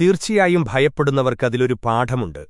തീർച്ചയായും ഭയപ്പെടുന്നവർക്കതിലൊരു പാഠമുണ്ട്